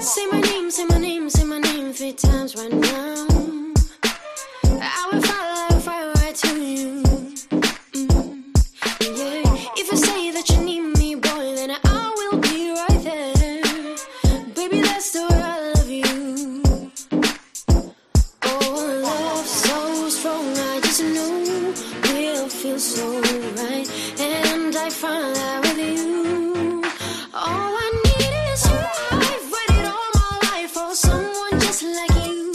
Say my name, say my name, say my name three times. so right, and I find that with you, all I need is you. I've waited all my life for someone just like you.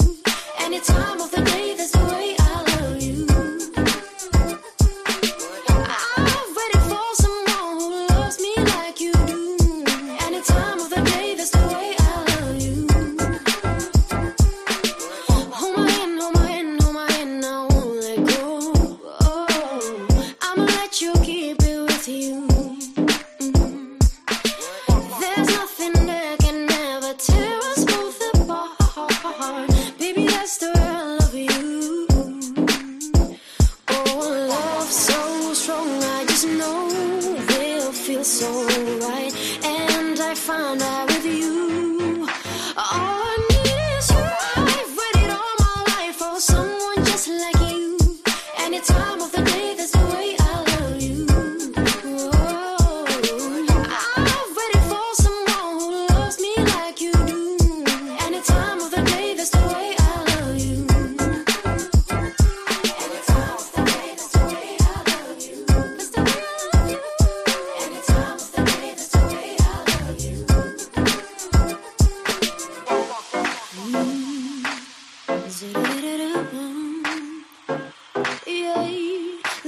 so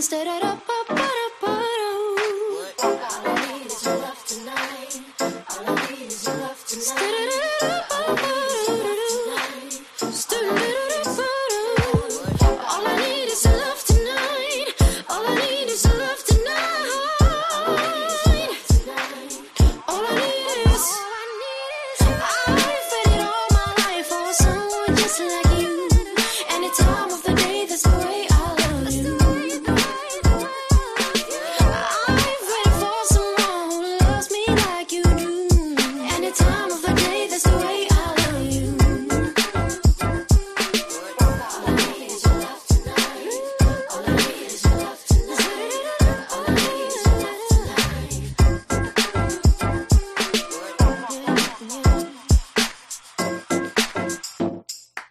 Instead of da, ba, ba, da, da.